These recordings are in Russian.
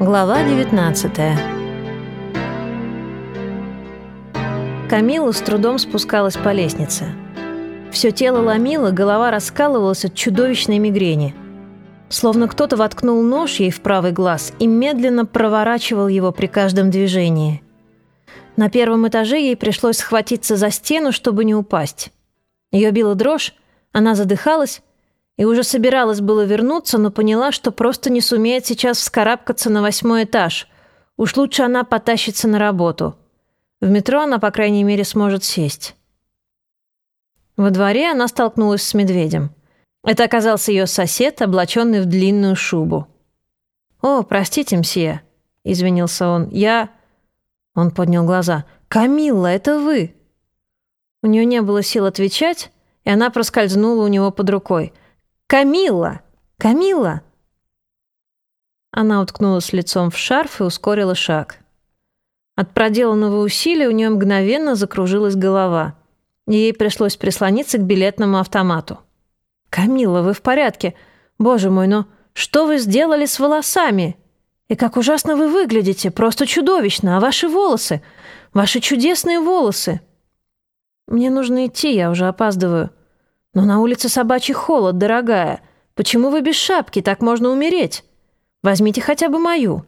Глава 19 Камила с трудом спускалась по лестнице. Все тело ломило, голова раскалывалась от чудовищной мигрени. Словно кто-то воткнул нож ей в правый глаз и медленно проворачивал его при каждом движении. На первом этаже ей пришлось схватиться за стену, чтобы не упасть. Ее била дрожь, она задыхалась, и уже собиралась было вернуться, но поняла, что просто не сумеет сейчас вскарабкаться на восьмой этаж. Уж лучше она потащится на работу. В метро она, по крайней мере, сможет сесть. Во дворе она столкнулась с медведем. Это оказался ее сосед, облаченный в длинную шубу. «О, простите, мсье», — извинился он. «Я...» Он поднял глаза. «Камилла, это вы!» У нее не было сил отвечать, и она проскользнула у него под рукой. «Камилла! Камилла!» Она уткнулась лицом в шарф и ускорила шаг. От проделанного усилия у нее мгновенно закружилась голова. Ей пришлось прислониться к билетному автомату. «Камилла, вы в порядке? Боже мой, но что вы сделали с волосами? И как ужасно вы выглядите, просто чудовищно, а ваши волосы? Ваши чудесные волосы!» «Мне нужно идти, я уже опаздываю». «Но на улице собачий холод, дорогая. Почему вы без шапки? Так можно умереть. Возьмите хотя бы мою».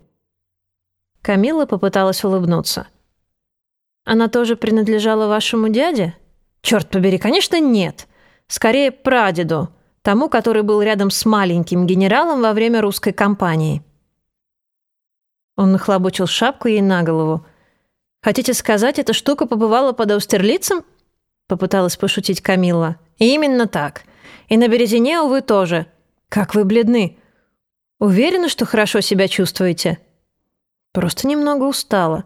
Камила попыталась улыбнуться. «Она тоже принадлежала вашему дяде?» «Черт побери, конечно, нет. Скорее, прадеду, тому, который был рядом с маленьким генералом во время русской кампании». Он нахлобучил шапку ей на голову. «Хотите сказать, эта штука побывала под Аустерлицем?» Попыталась пошутить Камилла. «Именно так. И на Березине, увы, тоже. Как вы бледны. Уверены, что хорошо себя чувствуете?» «Просто немного устала.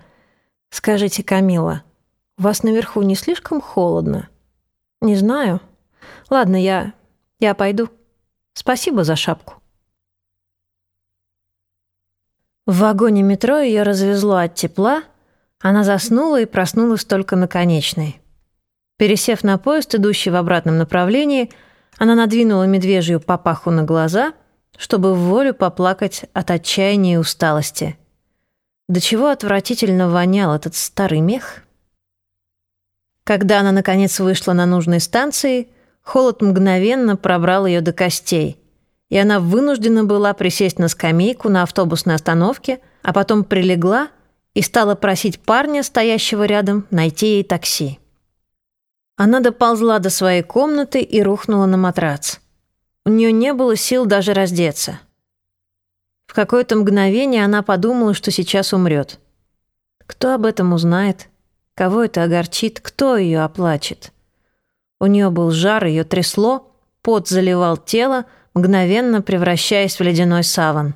Скажите, Камила, у вас наверху не слишком холодно?» «Не знаю. Ладно, я... я пойду. Спасибо за шапку». В вагоне метро ее развезло от тепла, она заснула и проснулась только на конечной. Пересев на поезд, идущий в обратном направлении, она надвинула медвежью папаху на глаза, чтобы в волю поплакать от отчаяния и усталости. До чего отвратительно вонял этот старый мех. Когда она, наконец, вышла на нужной станции, холод мгновенно пробрал ее до костей, и она вынуждена была присесть на скамейку на автобусной остановке, а потом прилегла и стала просить парня, стоящего рядом, найти ей такси. Она доползла до своей комнаты и рухнула на матрац. У нее не было сил даже раздеться. В какое-то мгновение она подумала, что сейчас умрет. Кто об этом узнает? Кого это огорчит? Кто ее оплачет? У нее был жар, ее трясло, пот заливал тело, мгновенно превращаясь в ледяной саван.